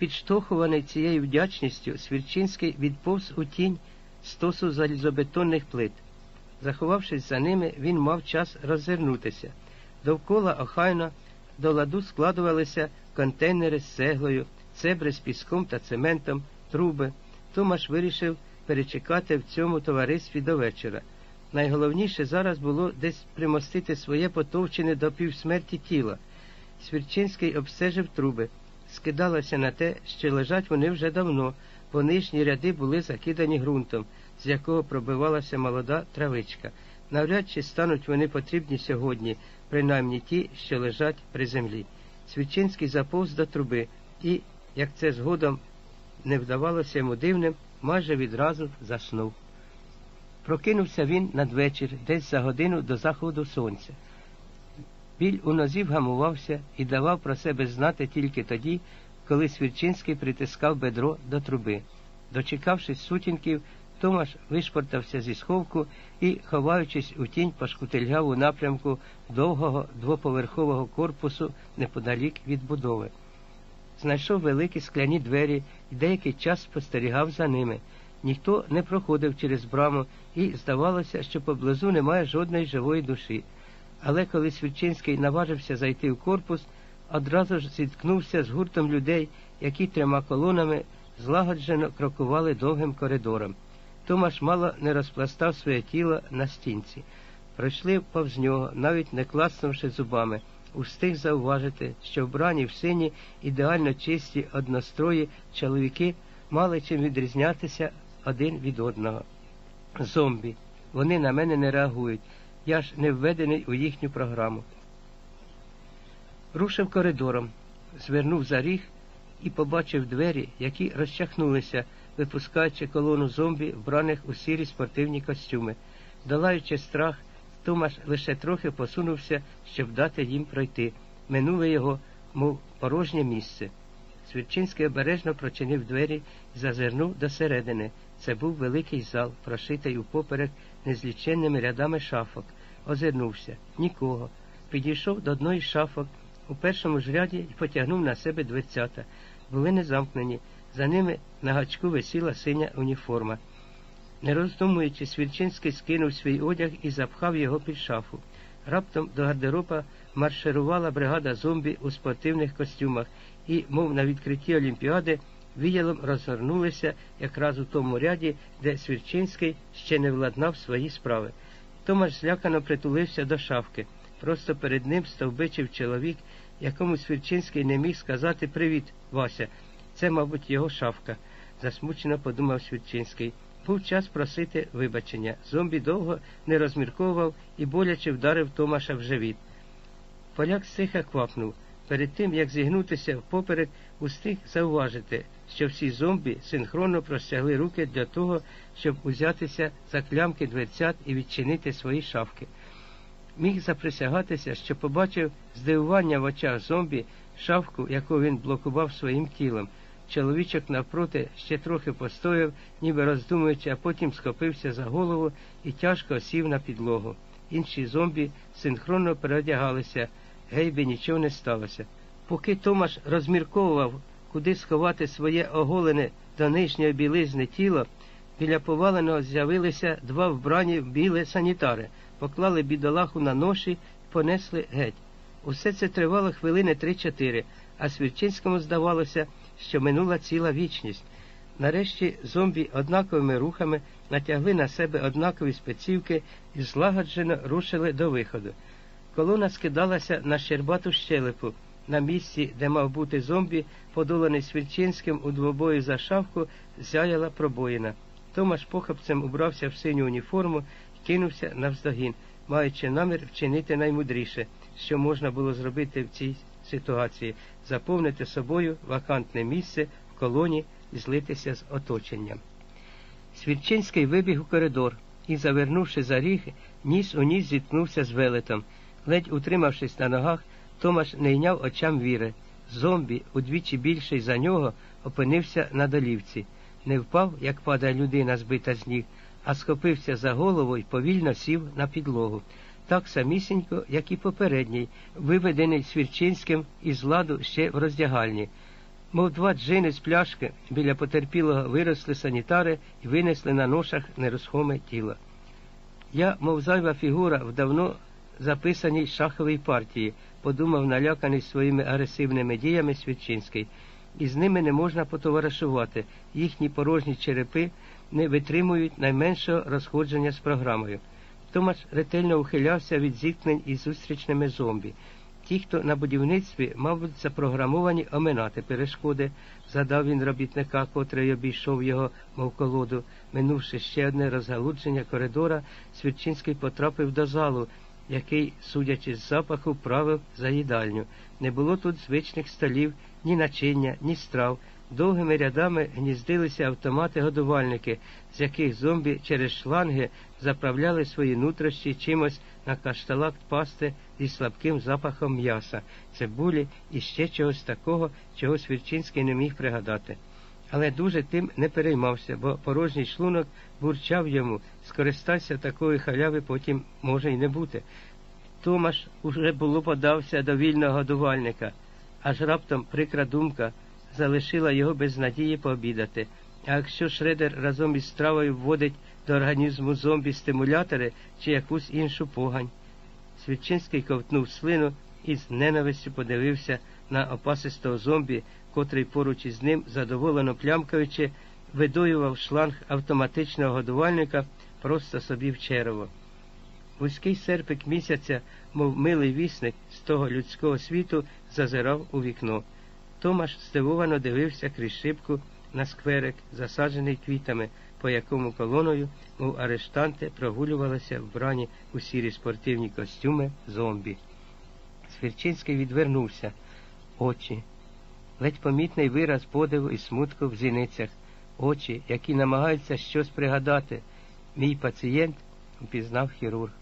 Підштовхуваний цією вдячністю, Свірчинський відповз у тінь стосу залізобетонних плит. Заховавшись за ними, він мав час роззирнутися. Довкола охайно до ладу складувалися контейнери з цеглою, цебри з піском та цементом, труби. Томаш вирішив перечекати в цьому товаристві до вечора. Найголовніше зараз було десь примостити своє потовчене до півсмерті тіло. Свірчинський обстежив труби. Скидалося на те, що лежать вони вже давно, бо нижні ряди були закидані ґрунтом, з якого пробивалася молода травичка. Навряд чи стануть вони потрібні сьогодні, принаймні ті, що лежать при землі. Свічинський заповз до труби і, як це згодом не вдавалося йому дивним, майже відразу заснув. Прокинувся він надвечір, десь за годину до заходу сонця. Біль у нозі вгамувався і давав про себе знати тільки тоді, коли Свірчинський притискав бедро до труби. Дочекавшись сутінків, Томаш вишпортався зі сховку і, ховаючись у тінь, пошкутильгав у напрямку довгого двоповерхового корпусу неподалік від будови. Знайшов великі скляні двері і деякий час спостерігав за ними. Ніхто не проходив через браму, і здавалося, що поблизу немає жодної живої душі. Але коли Свідчинський наважився зайти в корпус, одразу ж зіткнувся з гуртом людей, які трьома колонами злагоджено крокували довгим коридором. Томаш мало не розпластав своє тіло на стінці. Пройшли повз нього, навіть не класнувши зубами, устиг зауважити, що вбрані в сині ідеально чисті однострої чоловіки мали чим відрізнятися один від одного. Зомбі. Вони на мене не реагують. Я ж не введений у їхню програму. Рушив коридором, звернув за ріг і побачив двері, які розчахнулися, випускаючи колону зомбі, вбраних у сірі спортивні костюми. Долаючи страх, Томаш лише трохи посунувся, щоб дати їм пройти. Минуле його, мов порожнє місце. Свідчинський обережно прочинив двері зазирнув до середини. Це був великий зал, прошитий упоперек незліченними рядами шафок. Озирнувся нікого. Підійшов до одної шафок у першому ж ряді і потягнув на себе дверцята. Були не замкнені. За ними на гачку висіла синя уніформа. Не роздумуючи, Свірчинський скинув свій одяг і запхав його під шафу. Раптом до гардероба марширувала бригада зомбі у спортивних костюмах і, мов на відкритті Олімпіади, віялом розгорнулися якраз у тому ряді, де Свірчинський ще не владнав свої справи. Томаш злякано притулився до шафки. Просто перед ним стовбичив чоловік, якому Свірчинський не міг сказати Привіт, Вася. Це, мабуть, його шафка, засмучено подумав Свірчинський. Був час просити вибачення. Зомбі довго не розмірковував і боляче вдарив Томаша в живіт. Поляк стиха квапнув. Перед тим, як зігнутися впоперек, устиг зауважити, що всі зомбі синхронно простягли руки для того, щоб узятися за клямки дверцят і відчинити свої шафки. Міг заприсягатися, що побачив здивування в очах зомбі шафку, яку він блокував своїм тілом. Чоловічок навпроти ще трохи постояв, ніби роздумуючи, а потім схопився за голову і тяжко сів на підлогу. Інші зомбі синхронно переодягалися, гейбі нічого не сталося. Поки Томаш розмірковував, куди сховати своє оголене до нижньої білизни тіло, біля поваленого з'явилися два вбрані в біле санітари, поклали бідолаху на ноші і понесли геть. Усе це тривало хвилини три-чотири, а Свірчинському здавалося, що минула ціла вічність. Нарешті зомбі однаковими рухами натягли на себе однакові спецівки і злагоджено рушили до виходу. Колона скидалася на щербату щелепу. На місці, де мав бути зомбі, подоланий Свірчинським у двобої за шавку, зяяла пробоїна. Томаш похапцем убрався в синю уніформу і кинувся навздогін, маючи намір вчинити наймудріше, що можна було зробити в цій ситуації заповнити собою вакантне місце в колоні і злитися з оточенням. Свідчинський вибіг у коридор і, завернувши за ріг, ніс у ніс зіткнувся з велетом. Ледь утримавшись на ногах, Томаш не йняв очам віри. Зомбі, удвічі більший за нього, опинився на долівці. Не впав, як падає людина, збита з ніг, а схопився за голову і повільно сів на підлогу так самісінько, як і попередній, виведений Свірчинським із ладу ще в роздягальні. Мов два джини з пляшки біля потерпілого виросли санітари і винесли на ношах нерухоме тіло. Я, мов зайва фігура, в давно записаній шаховій партії, подумав наляканий своїми агресивними діями Свідчинський, і з ними не можна потоваришувати, їхні порожні черепи не витримують найменшого розходження з програмою. Томаш ретельно ухилявся від зіткнень із зустрічними зомбі. Ті, хто на будівництві, мабуть, запрограмовані оминати перешкоди, задав він робітника, котрий обійшов його, мов колоду. Минувши ще одне розгалудження коридора, Свідчинський потрапив до залу, який, судячи з запаху, правив за їдальню. Не було тут звичних столів, ні начиння, ні страв. Довгими рядами гніздилися автомати-годувальники, з яких зомбі через шланги заправляли свої нутрощі чимось на кашталакт пасти зі слабким запахом м'яса, цибулі і ще чогось такого, чого Свірчинський не міг пригадати. Але дуже тим не переймався, бо порожній шлунок бурчав йому, скористався такої халяви потім може й не бути. Томаш уже було подався до вільного годувальника, аж раптом прикра думка залишила його без надії пообідати. А якщо Шредер разом із стравою вводить до організму зомбі стимулятори чи якусь іншу погань. Свідчинський ковтнув слину і з ненавистю подивився на опасистого зомбі, котрий поруч із ним, задоволено плямкаючи, видоював шланг автоматичного годувальника просто собі в черево. Вузький серпик місяця, мов милий вісник з того людського світу, зазирав у вікно. Томаш здивовано дивився крізь шибку на скверик, засаджений квітами, по якому колоною, мов арештанти, прогулювалися вбрані у сірі спортивні костюми зомбі. Свірчинський відвернувся, очі, ледь помітний вираз подиву і смутку в зіницях, очі, які намагаються щось пригадати. Мій пацієнт упізнав хірург.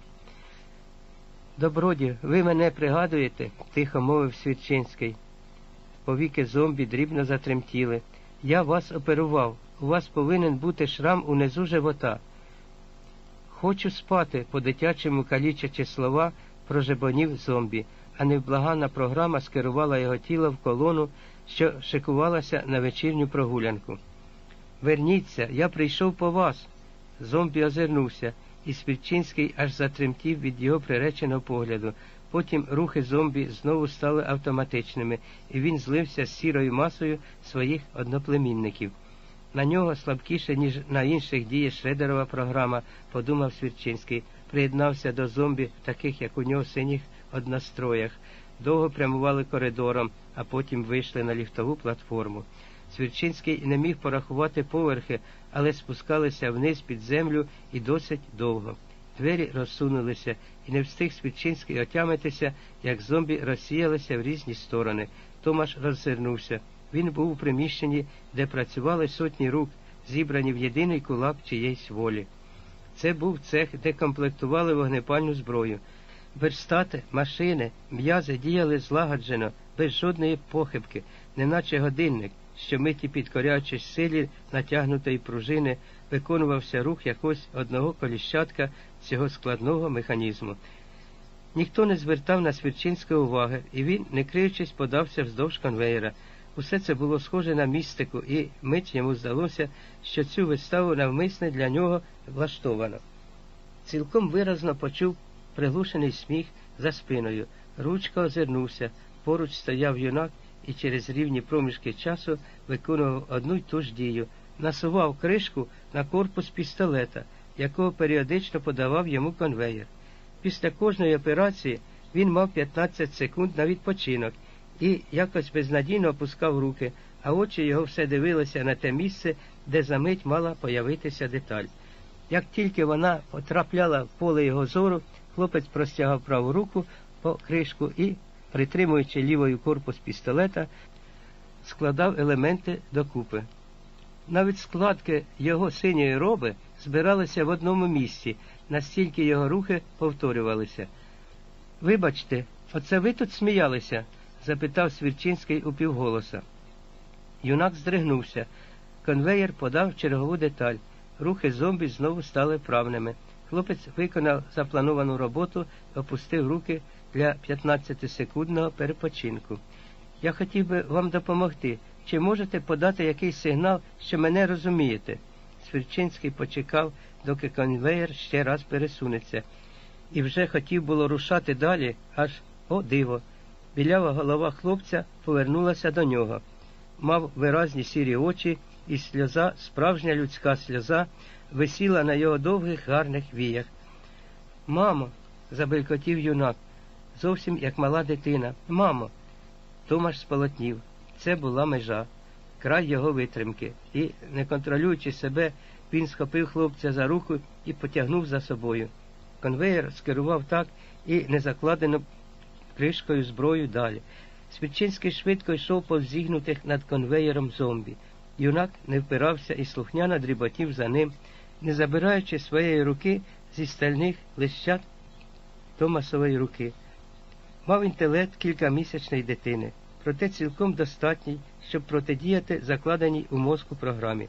Добродію, ви мене пригадуєте? тихо мовив Свідчинський. Повіки зомбі дрібно затремтіли. Я вас оперував. У вас повинен бути шрам унизу живота. Хочу спати, по дитячому калічачи слова, прожебонів зомбі, а невблагана програма скерувала його тіло в колону, що шикувалася на вечірню прогулянку. Верніться, я прийшов по вас. Зомбі озирнувся, і Свідчинський аж затремтів від його приреченого погляду. Потім рухи зомбі знову стали автоматичними, і він злився з сірою масою своїх одноплемінників. На нього слабкіше, ніж на інших діє Шредерова програма, подумав Свірчинський, приєднався до зомбі, таких, як у нього синіх одностроях, довго прямували коридором, а потім вийшли на ліфтову платформу. Свірчинський не міг порахувати поверхи, але спускалися вниз під землю і досить довго. Двері розсунулися, і не встиг Свідчинський отямитися, як зомбі розсіялися в різні сторони. Томаш роззирнувся. Він був у приміщенні, де працювали сотні рук, зібрані в єдиний кулак чиєїсь волі. Це був цех, де комплектували вогнепальну зброю. Верстати, машини, м'язи діяли злагоджено, без жодної похибки, неначе годинник, що миті підкоряючись силі натягнутої пружини, виконувався рух якогось одного коліщатка цього складного механізму. Ніхто не звертав на Свірчинської уваги, і він, не криючись, подався вздовж конвеєра. Усе це було схоже на містику, і мить йому здалося, що цю виставу навмисне для нього влаштовано. Цілком виразно почув приглушений сміх за спиною. Ручка озирнувся, поруч стояв юнак і через рівні проміжки часу виконував одну й ту ж дію, насував кришку на корпус пістолета, якого періодично подавав йому конвеєр. Після кожної операції він мав 15 секунд на відпочинок і якось безнадійно опускав руки, а очі його все дивилися на те місце, де за мить мала появитися деталь. Як тільки вона потрапляла в поле його зору, хлопець простягав праву руку по кришку і, притримуючи лівою корпус пістолета, складав елементи докупи. Навіть складки його синьої роби збиралися в одному місці, настільки його рухи повторювалися. Вибачте, оце ви тут сміялися? запитав Свірчинський упівголоса. Юнак здригнувся. Конвеєр подав чергову деталь. Рухи зомбі знову стали правними. Хлопець виконав заплановану роботу, опустив руки для 15-секундного перепочинку. Я хотів би вам допомогти. Чи можете подати якийсь сигнал, що мене розумієте? Свірчинський почекав, доки конвеєр ще раз пересунеться, і вже хотів було рушати далі, аж о диво. Білява голова хлопця повернулася до нього. Мав виразні сірі очі, і сльоза, справжня людська сльоза, висіла на його довгих гарних віях. Мамо, забелькотів юнак, зовсім як мала дитина. Мамо. Томаш сполотнів. Це була межа, край його витримки, і, не контролюючи себе, він схопив хлопця за руку і потягнув за собою. Конвеєр скерував так і незакладено кришкою зброю далі. Свідчинський швидко йшов повз зігнутих над конвеєром зомбі. Юнак не впирався і слухняно дріботів за ним, не забираючи своєї руки зі стальних лищат Томасової руки. Мав інтелект кількамісячної дитини, проте цілком достатній, щоб протидіяти закладеній у мозку програмі.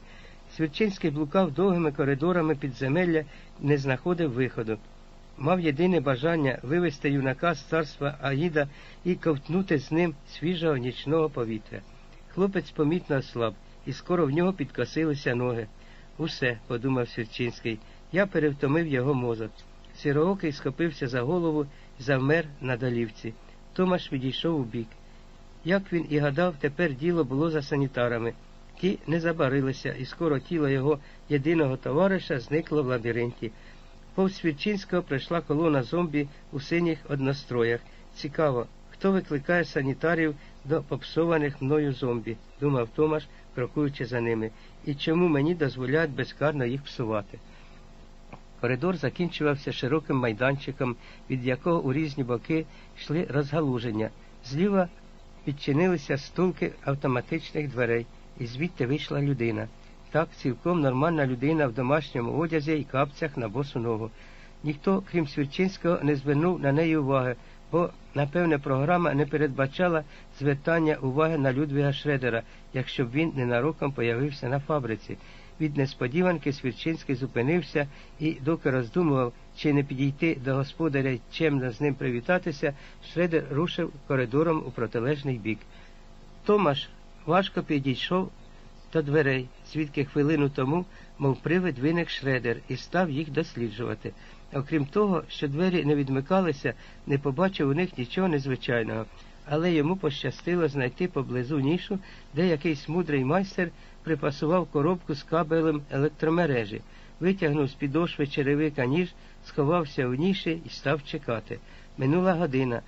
Свідчинський блукав довгими коридорами підземелля, не знаходив виходу. Мав єдине бажання вивести юнака з царства Аїда і ковтнути з ним свіжого нічного повітря. Хлопець помітно ослаб, і скоро в нього підкосилися ноги. Усе, подумав Сірчинський, я перевтомив його мозок. Сіроокий схопився за голову і завмер на долівці. Томаш відійшов у бік. Як він і гадав, тепер діло було за санітарами. Ті не забарилися, і скоро тіло його єдиного товариша зникло в лабіринті. Повз Свідчинського прийшла колона зомбі у синіх одностроях. Цікаво, хто викликає санітарів до попсованих мною зомбі, думав Томаш, крокуючи за ними, і чому мені дозволяють безкарно їх псувати. Коридор закінчувався широким майданчиком, від якого у різні боки йшли розгалуження. Зліва підчинилися стулки автоматичних дверей, і звідти вийшла людина. Так, цілком нормальна людина в домашньому одязі і капцях на босу ногу. Ніхто, крім Свірчинського, не звернув на неї уваги, бо, напевне, програма не передбачала звертання уваги на Людвіга Шредера, якщо б він ненароком появився на фабриці. Від несподіванки Свірчинський зупинився і, доки роздумував, чи не підійти до господаря чемно з ним привітатися, Шредер рушив коридором у протилежний бік. Томаш важко підійшов до дверей, звідки хвилину тому, мов привид, виник Шредер, і став їх досліджувати. Окрім того, що двері не відмикалися, не побачив у них нічого незвичайного, але йому пощастило знайти поблизу нішу, де якийсь мудрий майстер припасував коробку з кабелем електромережі, витягнув з підошви черевика ніж, сховався у ніші і став чекати. Минула година.